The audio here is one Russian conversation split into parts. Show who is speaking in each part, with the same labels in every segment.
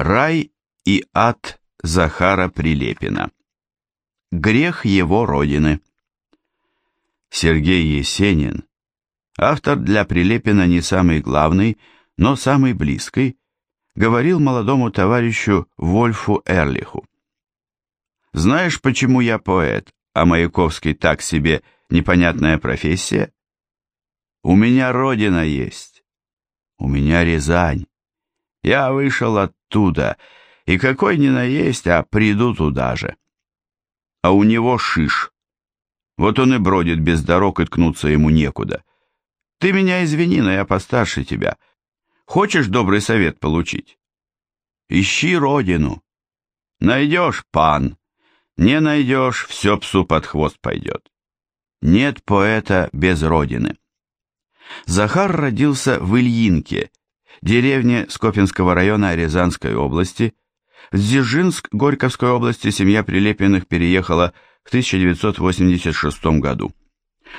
Speaker 1: Рай и ад Захара Прилепина. Грех его родины. Сергей Есенин, автор для Прилепина не самый главный, но самый близкий, говорил молодому товарищу Вольфу Эрлиху. «Знаешь, почему я поэт, а Маяковский так себе непонятная профессия? У меня родина есть, у меня Рязань. Я вышел оттуда, и какой ни наесть, а приду туда же. А у него шиш. Вот он и бродит без дорог, и ткнуться ему некуда. Ты меня извини, но я постарше тебя. Хочешь добрый совет получить? Ищи родину. Найдешь, пан. Не найдешь, все псу под хвост пойдет. Нет поэта без родины. Захар родился в Ильинке, деревне Скопинского района Рязанской области. В Дзержинск Горьковской области семья Прилепиных переехала в 1986 году.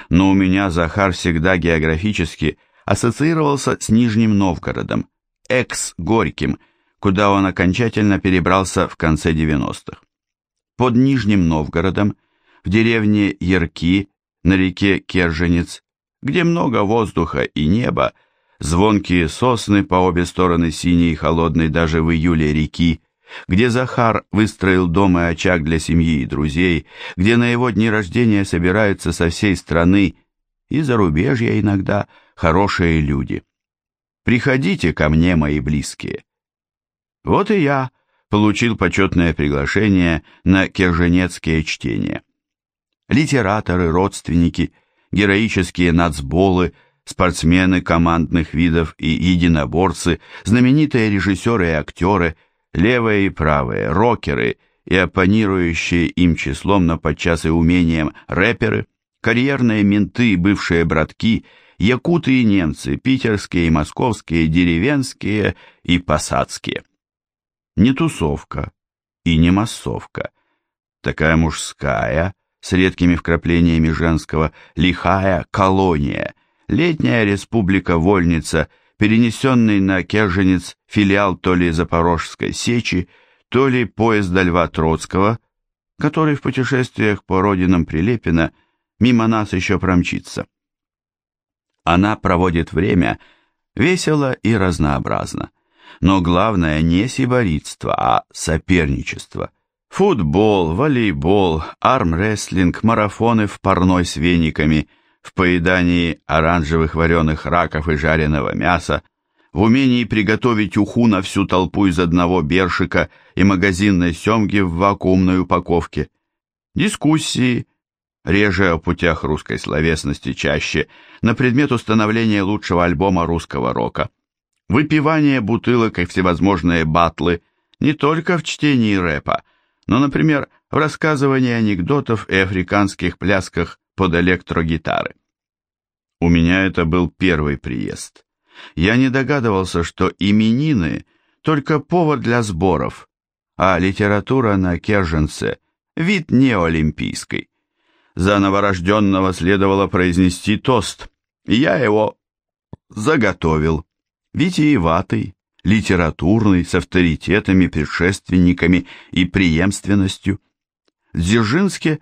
Speaker 1: Но у меня Захар всегда географически ассоциировался с Нижним Новгородом, экс-Горьким, куда он окончательно перебрался в конце 90-х. Под Нижним Новгородом, в деревне Ярки, на реке Керженец, где много воздуха и неба, звонкие сосны по обе стороны синей и холодной даже в июле реки, где Захар выстроил дом и очаг для семьи и друзей, где на его дни рождения собираются со всей страны и зарубежья иногда хорошие люди. Приходите ко мне, мои близкие. Вот и я получил почетное приглашение на керженецкие чтения. Литераторы, родственники, героические нацболы – спортсмены командных видов и единоборцы, знаменитые режиссеры и актеры, левые и правые, рокеры и оппонирующие им числом, но подчас и умением рэперы, карьерные менты и бывшие братки, якуты и немцы, питерские и московские, деревенские и посадские. Не тусовка и не массовка, такая мужская, с редкими вкраплениями женского, лихая колония – летняя республика-вольница, перенесенный на Керженец филиал то ли Запорожской сечи, то ли поезда Льва Троцкого, который в путешествиях по родинам Прилепина мимо нас еще промчится. Она проводит время весело и разнообразно, но главное не сиборитство, а соперничество. Футбол, волейбол, армрестлинг, марафоны в парной с вениками – в поедании оранжевых вареных раков и жареного мяса, в умении приготовить уху на всю толпу из одного бершика и магазинной семги в вакуумной упаковке, дискуссии, реже о путях русской словесности, чаще на предмет установления лучшего альбома русского рока, выпивание бутылок и всевозможные батлы не только в чтении рэпа, но, например, в рассказывании анекдотов и африканских плясках под электрогитары. У меня это был первый приезд. Я не догадывался, что именины — только повод для сборов, а литература на Керженце — вид неолимпийский. За новорожденного следовало произнести тост, и я его заготовил. Витиеватый, литературный, с авторитетами, предшественниками и преемственностью. В Дзержинске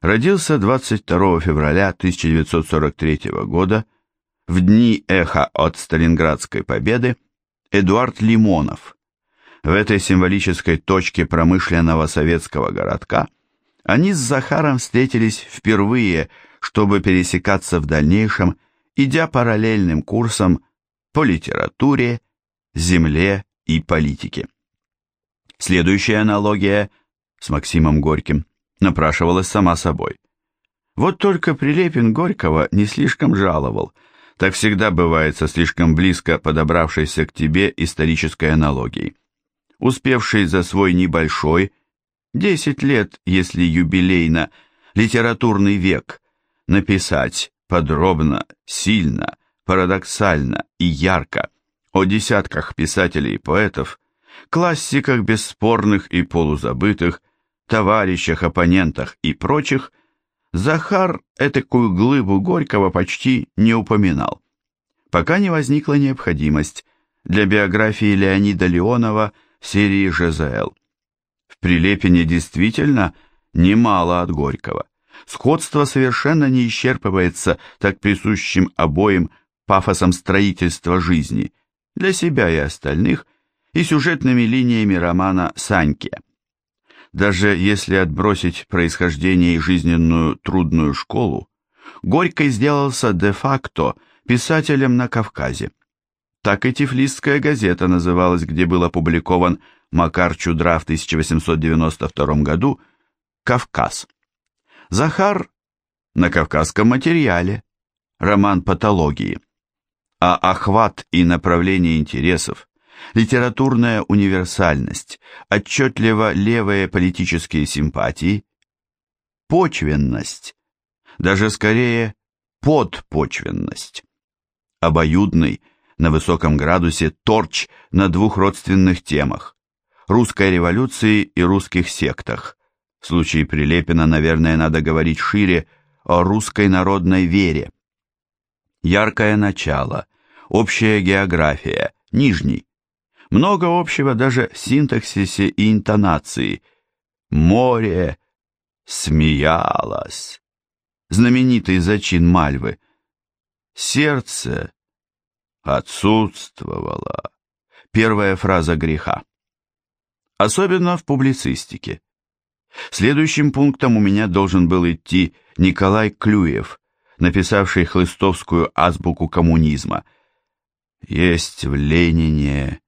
Speaker 1: родился 22 февраля 1943 года в дни эха от Сталинградской победы Эдуард Лимонов. В этой символической точке промышленного советского городка они с Захаром встретились впервые, чтобы пересекаться в дальнейшем, идя параллельным курсом по литературе, земле и политике. Следующая аналогия с Максимом Горьким напрашивалась сама собой. Вот только Прилепин Горького не слишком жаловал, так всегда бывает со слишком близко подобравшейся к тебе исторической аналогией. Успевший за свой небольшой, 10 лет, если юбилейно, литературный век, написать подробно, сильно, парадоксально и ярко о десятках писателей и поэтов, классиках бесспорных и полузабытых, товарищах, оппонентах и прочих, Захар этакую глыбу Горького почти не упоминал, пока не возникла необходимость для биографии Леонида Леонова серии ЖЗЛ. В Прилепине действительно немало от Горького. Сходство совершенно не исчерпывается так присущим обоим пафосом строительства жизни для себя и остальных и сюжетными линиями романа «Саньки». Даже если отбросить происхождение и жизненную трудную школу, Горький сделался де-факто писателем на Кавказе. Так и Тифлисская газета называлась, где был опубликован Макар Чудра в 1892 году «Кавказ». Захар на кавказском материале, роман патологии. А охват и направление интересов, литературная универсальность, отчетливо левые политические симпатии, почвенность, даже скорее подпочвенность, обоюдный, на высоком градусе торч на двух родственных темах – русской революции и русских сектах. В случае Прилепина, наверное, надо говорить шире о русской народной вере. Яркое начало, общая география, нижний. Много общего даже в синтаксисе и интонации. Море смеялось. Знаменитый зачин Мальвы. Сердце отсутствовало. Первая фраза греха. Особенно в публицистике. Следующим пунктом у меня должен был идти Николай Клюев, написавший хлыстовскую азбуку коммунизма. Есть в Ленине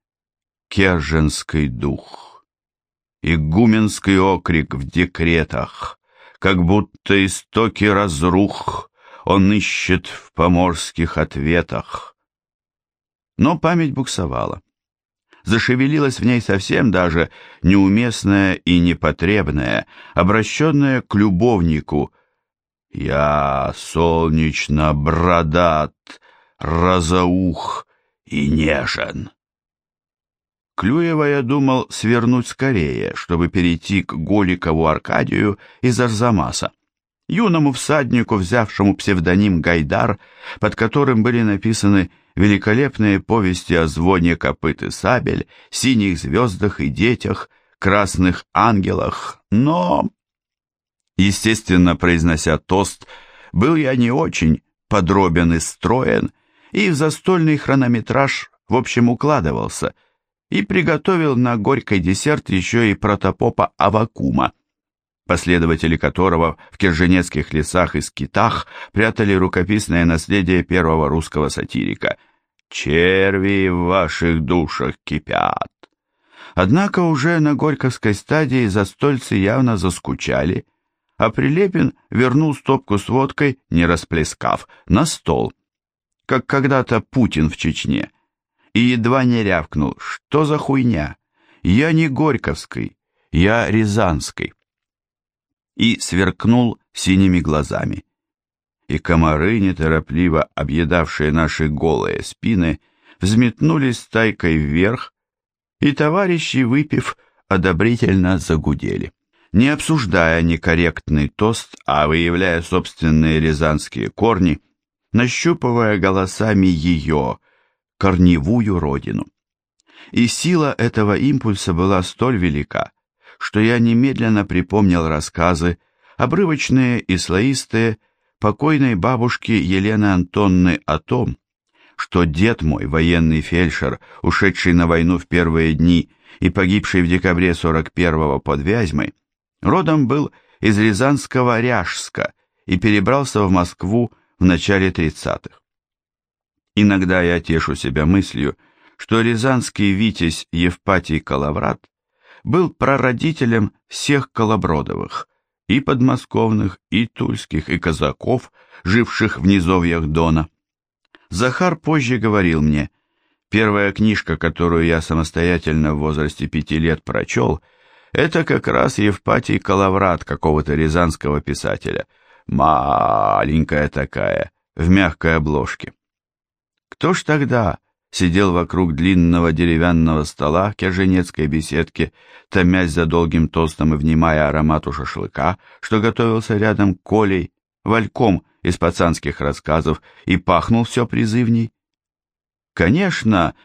Speaker 1: керженский дух, игуменский окрик в декретах, как будто истоки разрух он ищет в поморских ответах. Но память буксовала зашевелилось в ней совсем даже неуместное и непотребное, обращенное к любовнику. «Я солнечно бродат, разаух и нежен». Клюева я думал свернуть скорее, чтобы перейти к Голикову Аркадию из Арзамаса, юному всаднику, взявшему псевдоним Гайдар, под которым были написаны великолепные повести о звоне копыт и сабель, синих звездах и детях, красных ангелах, но... Естественно, произнося тост, был я не очень подробен и строен, и в застольный хронометраж в общем укладывался, и приготовил на горький десерт еще и протопопа Авакума, последователи которого в Кирженецких лесах и скитах прятали рукописное наследие первого русского сатирика. «Черви в ваших душах кипят». Однако уже на Горьковской стадии застольцы явно заскучали, а Прилепин вернул стопку с водкой, не расплескав, на стол, как когда-то Путин в Чечне, и едва не рявкнул, что за хуйня, я не Горьковской, я Рязанской и сверкнул синими глазами. И комары, неторопливо объедавшие наши голые спины, взметнулись стайкой вверх, и товарищи, выпив, одобрительно загудели. Не обсуждая некорректный тост, а выявляя собственные рязанские корни, нащупывая голосами ее, корневую родину. И сила этого импульса была столь велика, что я немедленно припомнил рассказы, обрывочные и слоистые, покойной бабушки Елены Антонны о том, что дед мой, военный фельдшер, ушедший на войну в первые дни и погибший в декабре 41-го под Вязьмой, родом был из Рязанского Ряжска и перебрался в Москву в начале 30-х. Иногда я тешу себя мыслью, что рязанский витязь Евпатий Калаврат был прародителем всех Колобродовых, и подмосковных, и тульских, и казаков, живших в низовьях Дона. Захар позже говорил мне, первая книжка, которую я самостоятельно в возрасте пяти лет прочел, это как раз Евпатий Калаврат какого-то рязанского писателя, маленькая такая, в мягкой обложке. Кто ж тогда сидел вокруг длинного деревянного стола в керженецкой беседке, томясь за долгим тостом и внимая аромату шашлыка, что готовился рядом Колей, вальком из пацанских рассказов, и пахнул все призывней. Конечно,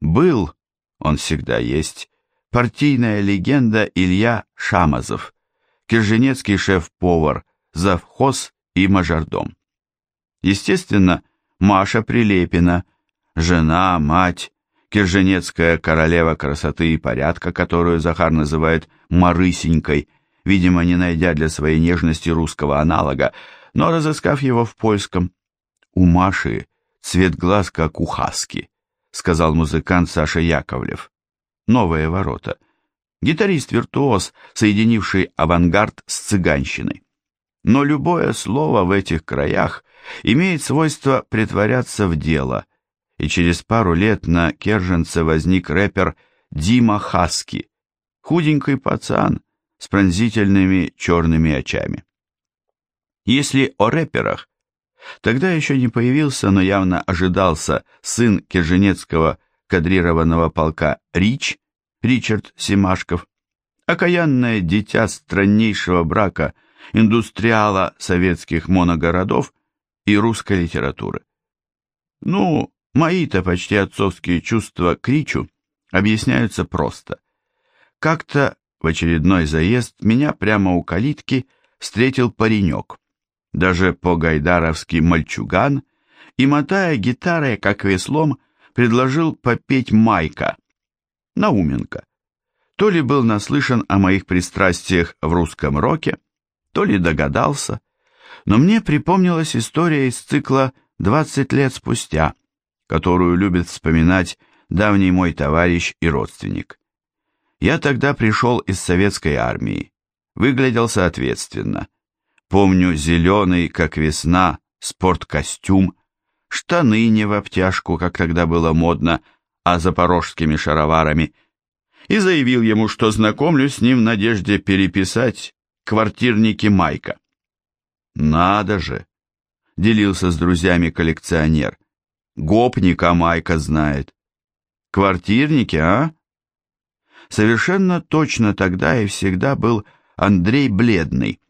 Speaker 1: был, он всегда есть, партийная легенда Илья Шамазов, кирженецкий шеф-повар, завхоз и мажордом. Естественно, Маша Прилепина, жена, мать, кирженецкая королева красоты и порядка, которую Захар называет «Марысенькой», видимо, не найдя для своей нежности русского аналога, но разыскав его в польском. У Маши цвет глаз, как у хаски, сказал музыкант Саша Яковлев. Новые ворота. Гитарист-виртуоз, соединивший авангард с цыганщиной. Но любое слово в этих краях имеет свойство притворяться в дело, и через пару лет на Керженце возник рэпер Дима Хаски, худенький пацан с пронзительными черными очами. Если о рэперах, тогда еще не появился, но явно ожидался сын керженецкого кадрированного полка Рич, Ричард Семашков, окаянное дитя страннейшего брака индустриала советских моногородов и русской литературы. Ну, мои-то почти отцовские чувства к Ричу объясняются просто. Как-то в очередной заезд меня прямо у калитки встретил паренек, даже по-гайдаровски мальчуган, и, мотая гитарой, как веслом, предложил попеть Майка, Науменко. То ли был наслышан о моих пристрастиях в русском роке, то ли догадался, но мне припомнилась история из цикла «20 лет спустя», которую любит вспоминать давний мой товарищ и родственник. Я тогда пришел из советской армии, выглядел соответственно. Помню зеленый, как весна, спорткостюм, штаны не в обтяжку, как тогда было модно, а запорожскими шароварами, и заявил ему, что знакомлюсь с ним в надежде переписать квартирники Майка. «Надо же!» — делился с друзьями коллекционер. «Гопника Майка знает. Квартирники, а?» Совершенно точно тогда и всегда был Андрей Бледный,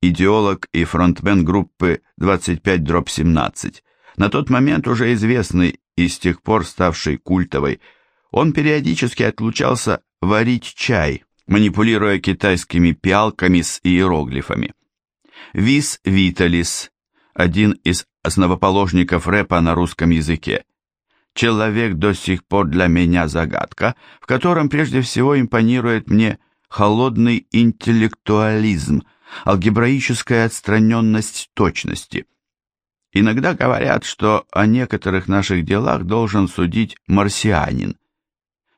Speaker 1: идеолог и фронтмен группы 25-17, на тот момент уже известный и с тех пор ставший культовой, он периодически отлучался варить чай, манипулируя китайскими пиалками с иероглифами. Вис Виталис, один из основоположников рэпа на русском языке. Человек до сих пор для меня загадка, в котором прежде всего импонирует мне холодный интеллектуализм, алгебраическая отстраненность точности. Иногда говорят, что о некоторых наших делах должен судить марсианин.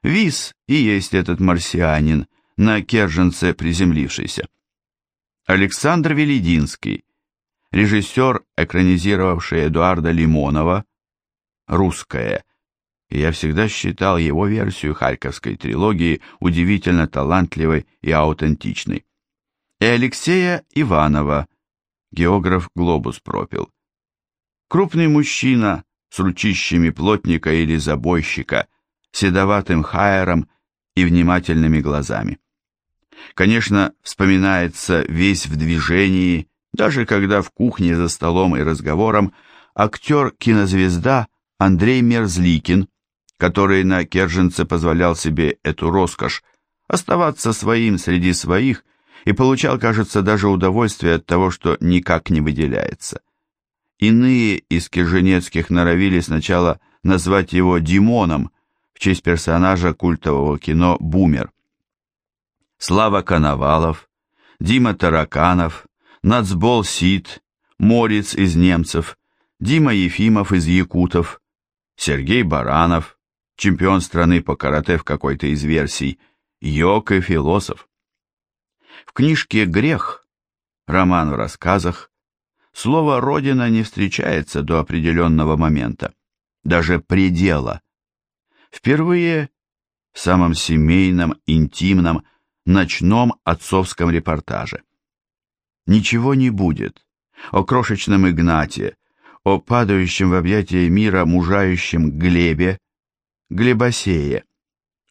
Speaker 1: Вис и есть этот марсианин, на Керженце приземлившийся. Александр Велединский, режиссер, экранизировавший Эдуарда Лимонова, «Русское», и я всегда считал его версию Харьковской трилогии удивительно талантливой и аутентичной. И Алексея Иванова, географ «Глобус» пропил. Крупный мужчина с ручищами плотника или забойщика, седоватым хайером и внимательными глазами. Конечно, вспоминается весь в движении, даже когда в кухне за столом и разговором актер-кинозвезда Андрей Мерзликин, который на Керженце позволял себе эту роскошь, оставаться своим среди своих и получал, кажется, даже удовольствие от того, что никак не выделяется. Иные из керженецких норовили сначала назвать его Димоном в честь персонажа культового кино «Бумер». Слава Коновалов, Дима Тараканов, Нацбол Сид, Морец из немцев, Дима Ефимов из якутов, Сергей Баранов, чемпион страны по карате в какой-то из версий, Йок и философ. В книжке «Грех», роман в рассказах, слово «родина» не встречается до определенного момента, даже предела. Впервые в самом семейном, интимном, ночном отцовском репортаже. Ничего не будет. О крошечном Игнате, о падающем в объятия мира мужающем Глебе, Глебосее,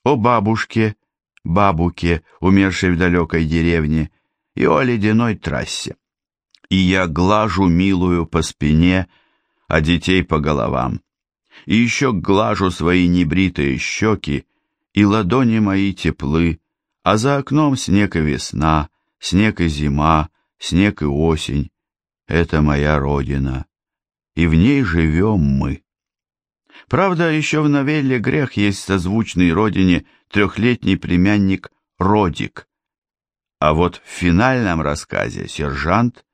Speaker 1: о бабушке, бабуке, умершей в далекой деревне, и о ледяной трассе. И я глажу милую по спине, а детей по головам. И еще глажу свои небритые щеки, и ладони мои теплы, а за окном снег и весна, снег и зима, снег и осень. Это моя родина, и в ней живем мы. Правда, еще в новелле «Грех» есть созвучный родине трехлетний племянник Родик. А вот в финальном рассказе сержант,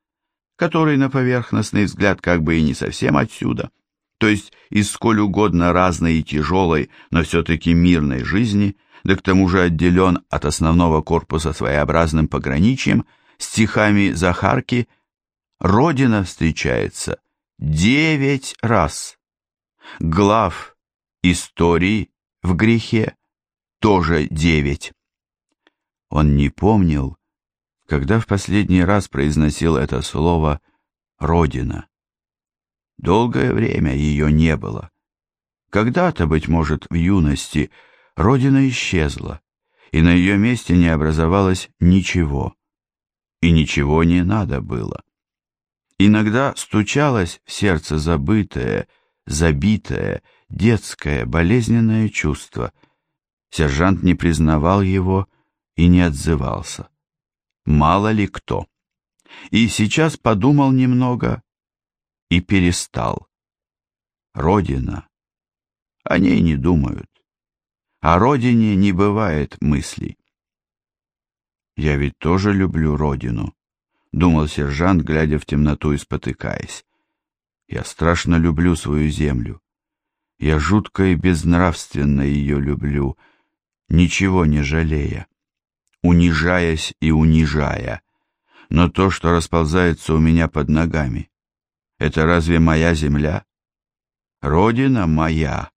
Speaker 1: который на поверхностный взгляд как бы и не совсем отсюда, то есть из сколь угодно разной и тяжелой, но все-таки мирной жизни, да к тому же отделен от основного корпуса своеобразным пограничьем, стихами Захарки, Родина встречается девять раз. Глав истории в грехе тоже девять. Он не помнил, когда в последний раз произносил это слово «Родина». Долгое время ее не было. Когда-то, быть может, в юности, Родина исчезла, и на ее месте не образовалось ничего. И ничего не надо было. Иногда стучалось в сердце забытое, забитое, детское, болезненное чувство. Сержант не признавал его и не отзывался. Мало ли кто. И сейчас подумал немного и перестал. Родина. О ней не думают. О родине не бывает мыслей. «Я ведь тоже люблю родину», — думал сержант, глядя в темноту и спотыкаясь. «Я страшно люблю свою землю. Я жутко и безнравственно ее люблю, ничего не жалея, унижаясь и унижая. Но то, что расползается у меня под ногами, это разве моя земля? Родина моя.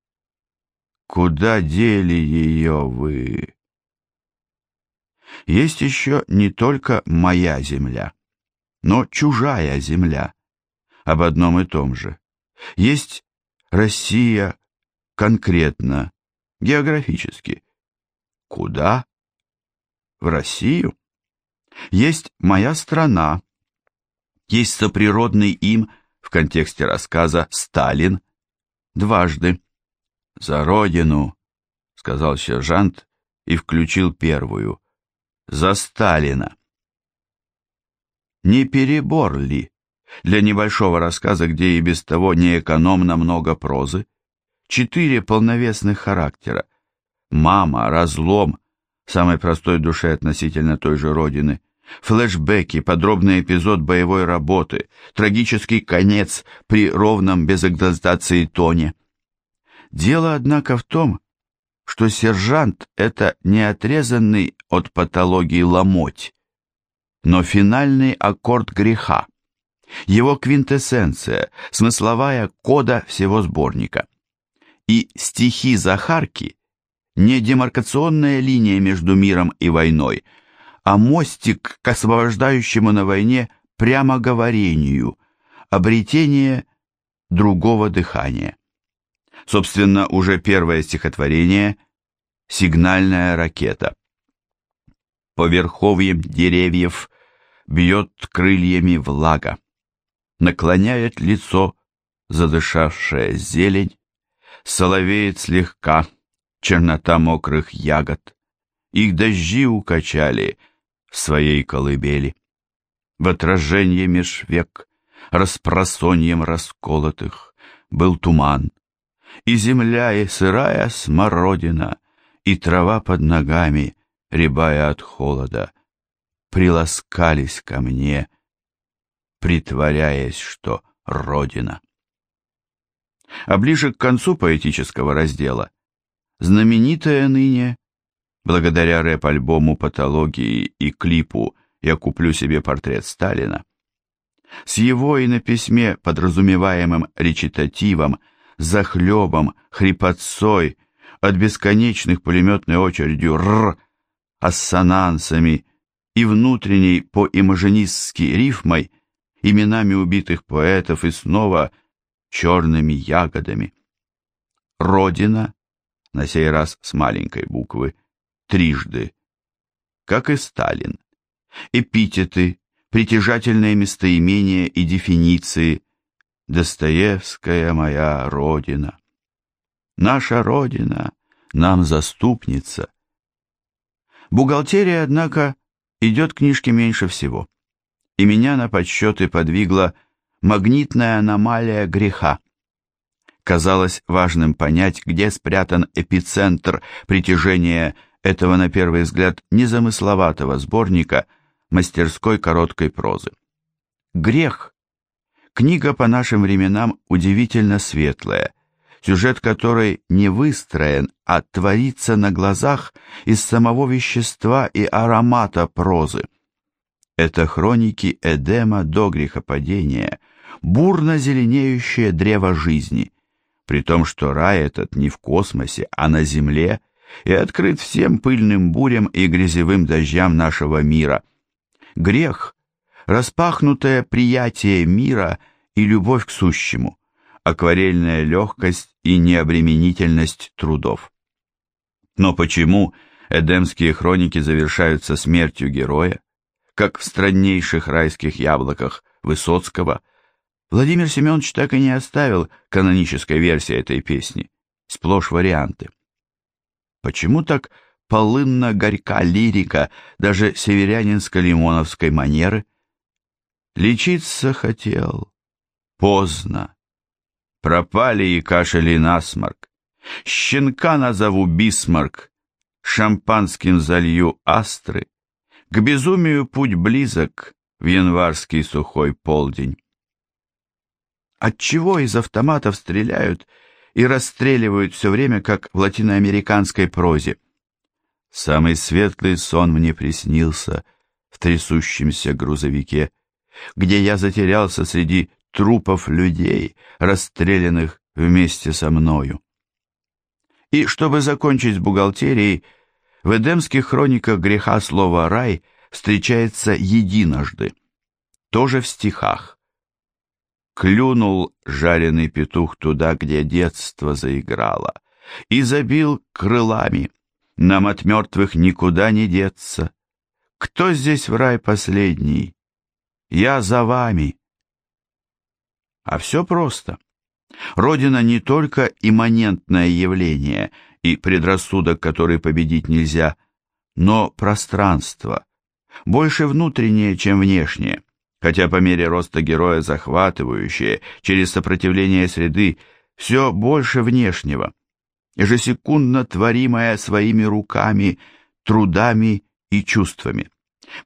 Speaker 1: Куда дели ее вы? Есть еще не только моя земля, но чужая земля. Об одном и том же. Есть Россия конкретно, географически. Куда? В Россию? Есть моя страна. Есть соприродный им в контексте рассказа «Сталин» дважды. «За Родину!» — сказал сержант и включил первую. «За Сталина!» Не перебор ли для небольшого рассказа, где и без того неэкономно много прозы? Четыре полновесных характера. Мама, разлом, самой простой душе относительно той же родины, Флэшбэки, подробный эпизод боевой работы, трагический конец при ровном без экзальтации тоне. Дело, однако, в том, что сержант — это не отрезанный от патологии ломоть, но финальный аккорд греха, его квинтэссенция, смысловая кода всего сборника. И стихи Захарки — не демаркационная линия между миром и войной — а мостик к освобождающему на войне прямо говорению, обретение другого дыхания. Собственно, уже первое стихотворение «Сигнальная ракета». По верховьям деревьев бьет крыльями влага, наклоняет лицо задышавшая зелень, соловеет слегка чернота мокрых ягод, их дожди укачали — своей колыбели. В отражении меж век, распросоньем расколотых, был туман, и земля, и сырая смородина, и трава под ногами, рябая от холода, приласкались ко мне, притворяясь, что Родина. А ближе к концу поэтического раздела знаменитая ныне Благодаря рэп-альбому «Патологии» и клипу «Я куплю себе портрет Сталина». С его и на письме подразумеваемым речитативом, захлебом, хрипотцой, от бесконечных пулеметной очередью «р», ассонансами и внутренней по-имажинистски рифмой, именами убитых поэтов и снова черными ягодами. Родина, на сей раз с маленькой буквы, трижды, как и Сталин. Эпитеты, притяжательные местоимения и дефиниции. Достоевская моя родина. Наша родина, нам заступница. Бухгалтерия, однако, идет книжке меньше всего, и меня на подсчеты подвигла магнитная аномалия греха. Казалось важным понять, где спрятан эпицентр притяжения этого, на первый взгляд, незамысловатого сборника мастерской короткой прозы. Грех. Книга по нашим временам удивительно светлая, сюжет которой не выстроен, а творится на глазах из самого вещества и аромата прозы. Это хроники Эдема до грехопадения, бурно зеленеющее древо жизни, при том, что рай этот не в космосе, а на земле и открыт всем пыльным бурям и грязевым дождям нашего мира. Грех — распахнутое приятие мира и любовь к сущему, акварельная легкость и необременительность трудов. Но почему эдемские хроники завершаются смертью героя, как в страннейших райских яблоках Высоцкого, Владимир Семенович так и не оставил канонической версии этой песни, сплошь варианты. Почему так полынно горька лирика даже северянинско-лимоновской манеры? Лечиться хотел. Поздно. Пропали и кашель и насморк. Щенка назову Бисмарк, шампанским залью астры. К безумию путь близок в январский сухой полдень. Отчего из автоматов стреляют и расстреливают все время, как в латиноамериканской прозе? Самый светлый сон мне приснился в трясущемся грузовике, где я затерялся среди трупов людей, расстрелянных вместе со мною. И чтобы закончить с бухгалтерией, в эдемских хрониках греха слово «рай» встречается единожды, тоже в стихах. Клюнул жареный петух туда, где детство заиграло, и забил крылами. Нам от мертвых никуда не деться. Кто здесь в рай последний? Я за вами. А все просто. Родина не только имманентное явление и предрассудок, который победить нельзя, но пространство, больше внутреннее, чем внешнее, хотя по мере роста героя захватывающее, через сопротивление среды, все больше внешнего, ежесекундно творимое своими руками, трудами и чувствами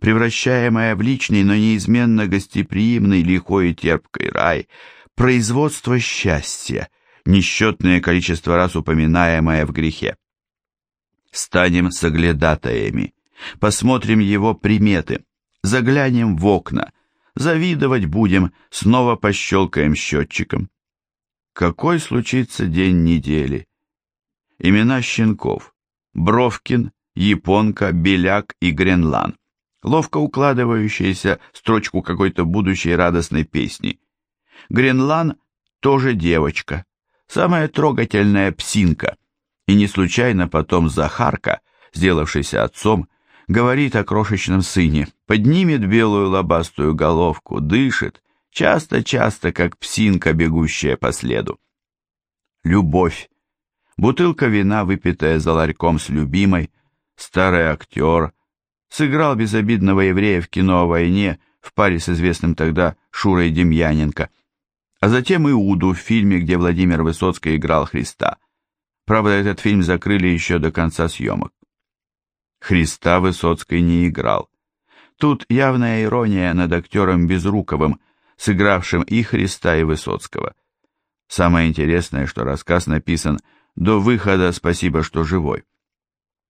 Speaker 1: превращаемая в личный, но неизменно гостеприимный, лихой и терпкий рай, производство счастья, несчетное количество раз упоминаемое в грехе. Станем соглядатаями, посмотрим его приметы, заглянем в окна, завидовать будем, снова пощелкаем счетчиком. Какой случится день недели? Имена щенков. Бровкин, Японка, Беляк и Гренлан ловко укладывающаяся строчку какой-то будущей радостной песни. Гренлан тоже девочка, самая трогательная псинка, и не случайно потом Захарка, сделавшийся отцом, говорит о крошечном сыне, поднимет белую лобастую головку, дышит, часто-часто, как псинка, бегущая по следу. Любовь. Бутылка вина, выпитая за ларьком с любимой, старый актер, сыграл безобидного еврея в кино о войне в паре с известным тогда Шурой Демьяненко, а затем Иуду в фильме, где Владимир Высоцкий играл Христа. Правда, этот фильм закрыли еще до конца съемок. Христа Высоцкий не играл. Тут явная ирония над актером Безруковым, сыгравшим и Христа, и Высоцкого. Самое интересное, что рассказ написан до выхода «Спасибо, что живой».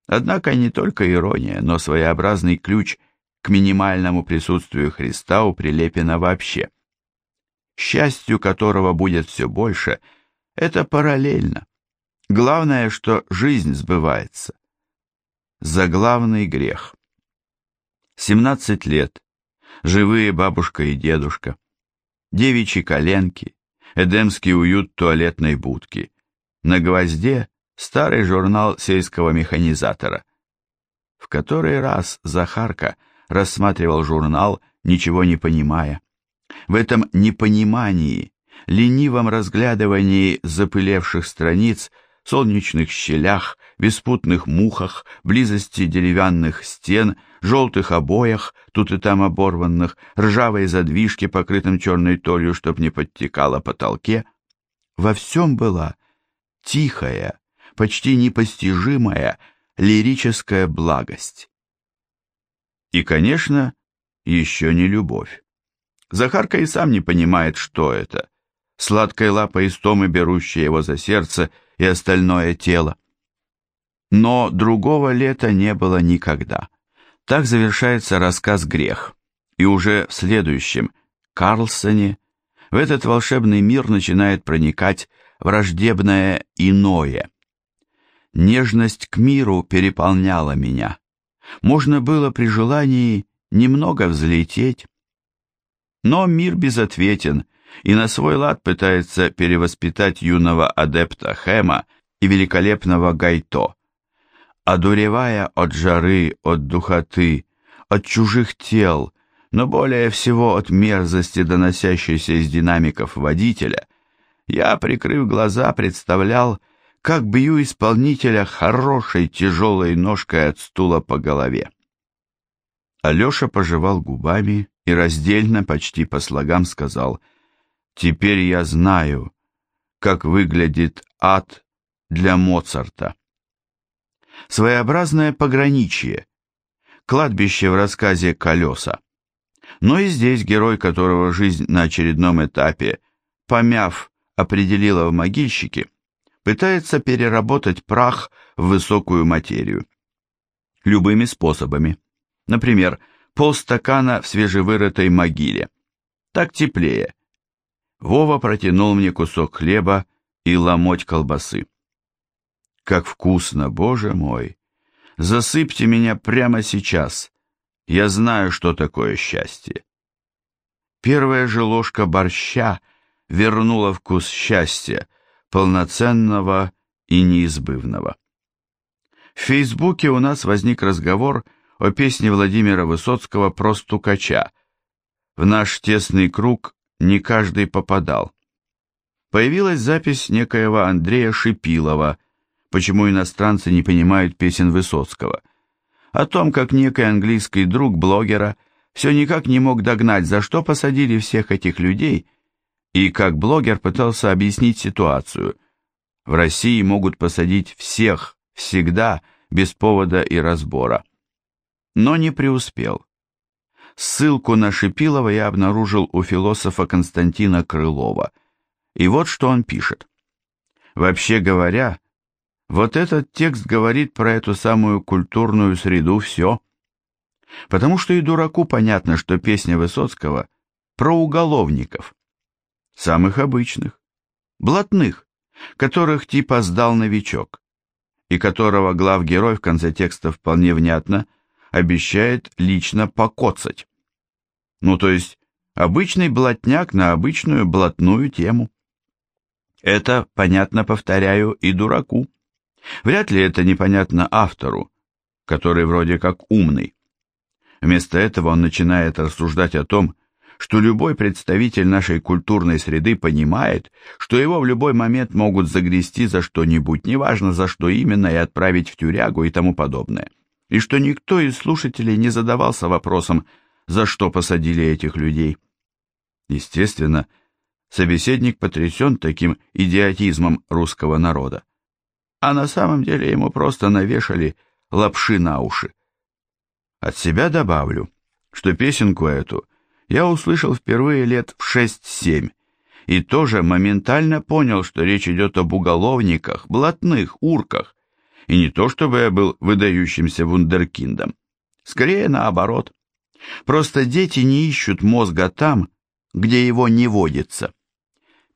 Speaker 1: Однако не только ирония, но своеобразный ключ к минимальному присутствию Христа у Прилепина вообще. Счастью которого будет все больше, это параллельно. Главное, что жизнь сбывается. Заглавный грех. 17 лет. Живые бабушка и дедушка. Девичьи коленки. Эдемский уют туалетной будки. На гвозде старый журнал сельского механизатора. В который раз Захарка рассматривал журнал, ничего не понимая. В этом непонимании, ленивом разглядывании запылевших страниц солнечных щелях, беспутных мухах, близости деревянных стен, желтых обоях, тут и там оборванных, ржавой задвижке, покрытым черной толью, чтоб не подтекало потолке. Во всем была тихая, почти непостижимая лирическая благость. И, конечно, еще не любовь. Захарка и сам не понимает, что это. Сладкой лапой истомы, берущая его за сердце и остальное тело. Но другого лета не было никогда. Так завершается рассказ «Грех». И уже в следующем, Карлсоне, в этот волшебный мир начинает проникать враждебное иное. Нежность к миру переполняла меня. Можно было при желании немного взлететь. Но мир безответен и на свой лад пытается перевоспитать юного адепта Хэма и великолепного Гайто. Одуревая от жары, от духоты, от чужих тел, но более всего от мерзости, доносящейся из динамиков водителя, я, прикрыв глаза, представлял, как бью исполнителя хорошей тяжелой ножкой от стула по голове. Алеша пожевал губами и раздельно, почти по слогам сказал, «Теперь я знаю, как выглядит ад для Моцарта». Своеобразное пограничье, кладбище в рассказе «Колеса». Но и здесь герой, которого жизнь на очередном этапе, помяв, определила в могильщике, пытается переработать прах в высокую материю. Любыми способами. Например, полстакана в свежевырытой могиле. Так теплее. Вова протянул мне кусок хлеба и ломоть колбасы. Как вкусно, боже мой! Засыпьте меня прямо сейчас. Я знаю, что такое счастье. Первая же ложка борща вернула вкус счастья, полноценного и неизбывного. В Фейсбуке у нас возник разговор о песне Владимира Высоцкого про стукача. В наш тесный круг не каждый попадал. Появилась запись некоего Андрея Шипилова «Почему иностранцы не понимают песен Высоцкого», о том, как некий английский друг блогера все никак не мог догнать, за что посадили всех этих людей – и как блогер пытался объяснить ситуацию. В России могут посадить всех, всегда, без повода и разбора. Но не преуспел. Ссылку на Шипилова я обнаружил у философа Константина Крылова. И вот что он пишет. Вообще говоря, вот этот текст говорит про эту самую культурную среду все. Потому что и дураку понятно, что песня Высоцкого про уголовников самых обычных, блатных, которых типа сдал новичок, и которого главгерой в конце текста вполне внятно обещает лично покоцать. Ну, то есть, обычный блатняк на обычную блатную тему. Это понятно, повторяю, и дураку. Вряд ли это непонятно автору, который вроде как умный. Вместо этого он начинает рассуждать о том, что любой представитель нашей культурной среды понимает, что его в любой момент могут загрести за что-нибудь, неважно за что именно, и отправить в тюрягу и тому подобное. И что никто из слушателей не задавался вопросом, за что посадили этих людей. Естественно, собеседник потрясен таким идиотизмом русского народа. А на самом деле ему просто навешали лапши на уши. От себя добавлю, что песенку эту я услышал впервые лет в 6-7 и тоже моментально понял, что речь идет об уголовниках, блатных, урках, и не то чтобы я был выдающимся вундеркиндом, скорее наоборот. Просто дети не ищут мозга там, где его не водится.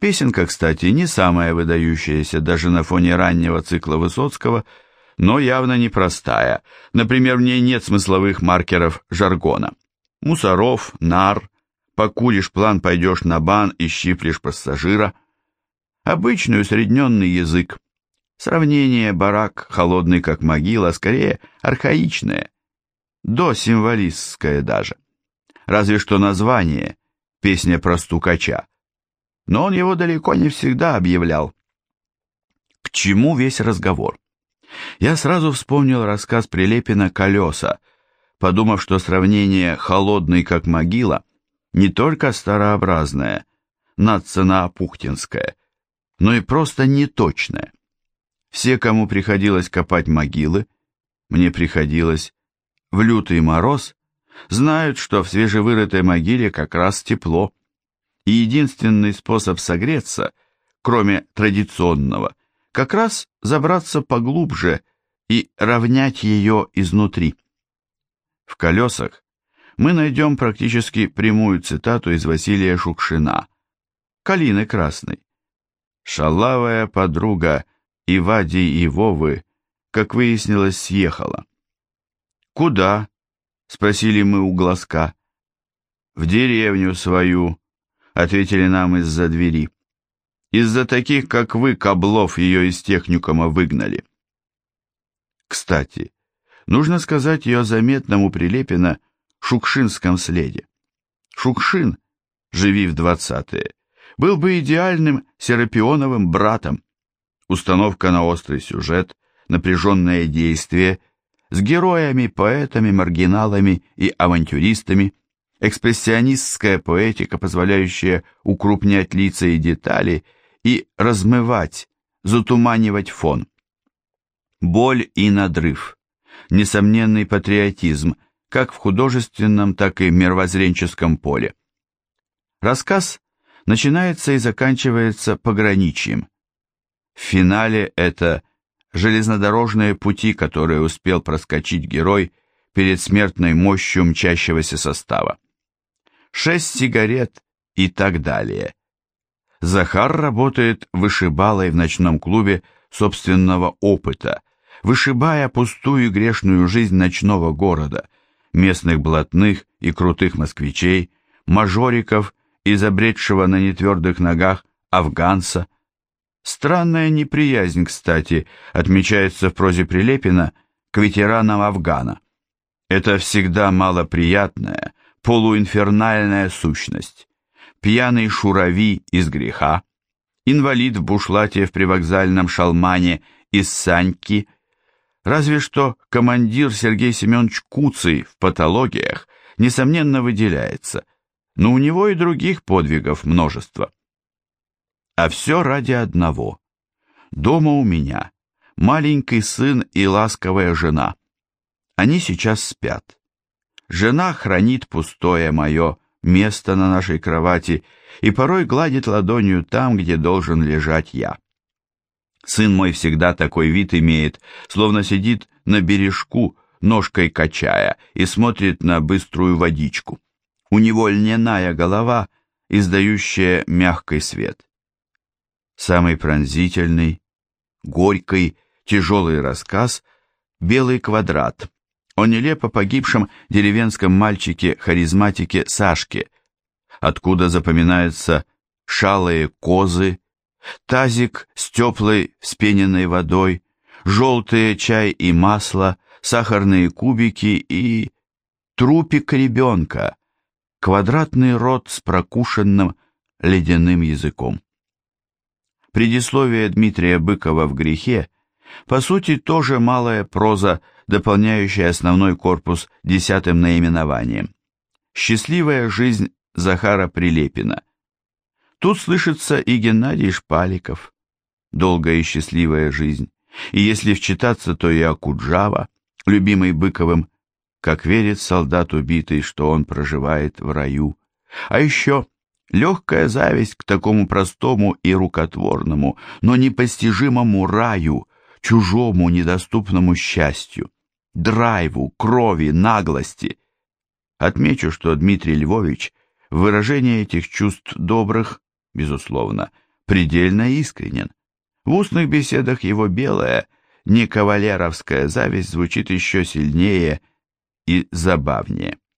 Speaker 1: Песенка, кстати, не самая выдающаяся даже на фоне раннего цикла Высоцкого, но явно непростая. Например, в ней нет смысловых маркеров жаргона мусоров, нар, покуришь план, пойдешь на бан и щиплешь пассажира. Обычный усредненный язык. Сравнение барак, холодный как могила, скорее архаичное, до символистское даже. Разве что название, песня про стукача. Но он его далеко не всегда объявлял. К чему весь разговор? Я сразу вспомнил рассказ Прилепина «Колеса», подумав, что сравнение «холодный, как могила» не только старообразное, надцена-апухтинское, но и просто неточное. Все, кому приходилось копать могилы, мне приходилось, в лютый мороз, знают, что в свежевырытой могиле как раз тепло, и единственный способ согреться, кроме традиционного, как раз забраться поглубже и равнять ее изнутри. В колесах мы найдем практически прямую цитату из Василия Шукшина «Калины красной». «Шалавая подруга и Вади и Вовы, как выяснилось, съехала». «Куда?» — спросили мы у глазка. «В деревню свою», — ответили нам из-за двери. «Из-за таких, как вы, Каблов, ее из техникума выгнали». Кстати, нужно сказать ее заметному Прилепина шукшинском следе. Шукшин, живи в двадцатые, был бы идеальным серапионовым братом. Установка на острый сюжет, напряженное действие с героями, поэтами, маргиналами и авантюристами, экспрессионистская поэтика, позволяющая укрупнять лица и детали и размывать, затуманивать фон. Боль и надрыв, несомненный патриотизм, как в художественном, так и мировоззренческом поле. Рассказ начинается и заканчивается пограничьем. В финале это железнодорожные пути, которые успел проскочить герой перед смертной мощью мчащегося состава. Шесть сигарет и так далее. Захар работает вышибалой в ночном клубе собственного опыта, вышибая пустую грешную жизнь ночного города, местных блатных и крутых москвичей, мажориков, изобретшего на нетвердых ногах афганца. Странная неприязнь, кстати, отмечается в прозе Прилепина к ветеранам Афгана. Это всегда малоприятная, полуинфернальная сущность. Пьяный шурави из греха, инвалид в бушлате в привокзальном шалмане из Саньки – Разве что командир Сергей Семенович Куцый в патологиях, несомненно, выделяется, но у него и других подвигов множество. А все ради одного. Дома у меня маленький сын и ласковая жена. Они сейчас спят. Жена хранит пустое мое место на нашей кровати и порой гладит ладонью там, где должен лежать я. Сын мой всегда такой вид имеет, словно сидит на бережку, ножкой качая, и смотрит на быструю водичку. У него льняная голова, издающая мягкий свет. Самый пронзительный, горький, тяжелый рассказ «Белый квадрат» о нелепо погибшем деревенском мальчике-харизматике Сашке, откуда запоминаются шалые козы, тазик с теплой вспененной водой, желтые чай и масло, сахарные кубики и... трупик ребенка, квадратный рот с прокушенным ледяным языком. Предисловие Дмитрия Быкова в «Грехе» по сути тоже малая проза, дополняющая основной корпус десятым наименованием. Счастливая жизнь Захара Прилепина – Тут слышится и Геннадий Шпаликов, долгая и счастливая жизнь, и если вчитаться, то и Акуджава, любимый Быковым, как верит солдат убитый, что он проживает в раю. А еще легкая зависть к такому простому и рукотворному, но непостижимому раю, чужому недоступному счастью, драйву, крови, наглости. Отмечу, что Дмитрий Львович в выражении этих чувств добрых безусловно, предельно искренен. В устных беседах его белая, не кавалеровская зависть звучит еще сильнее и забавнее.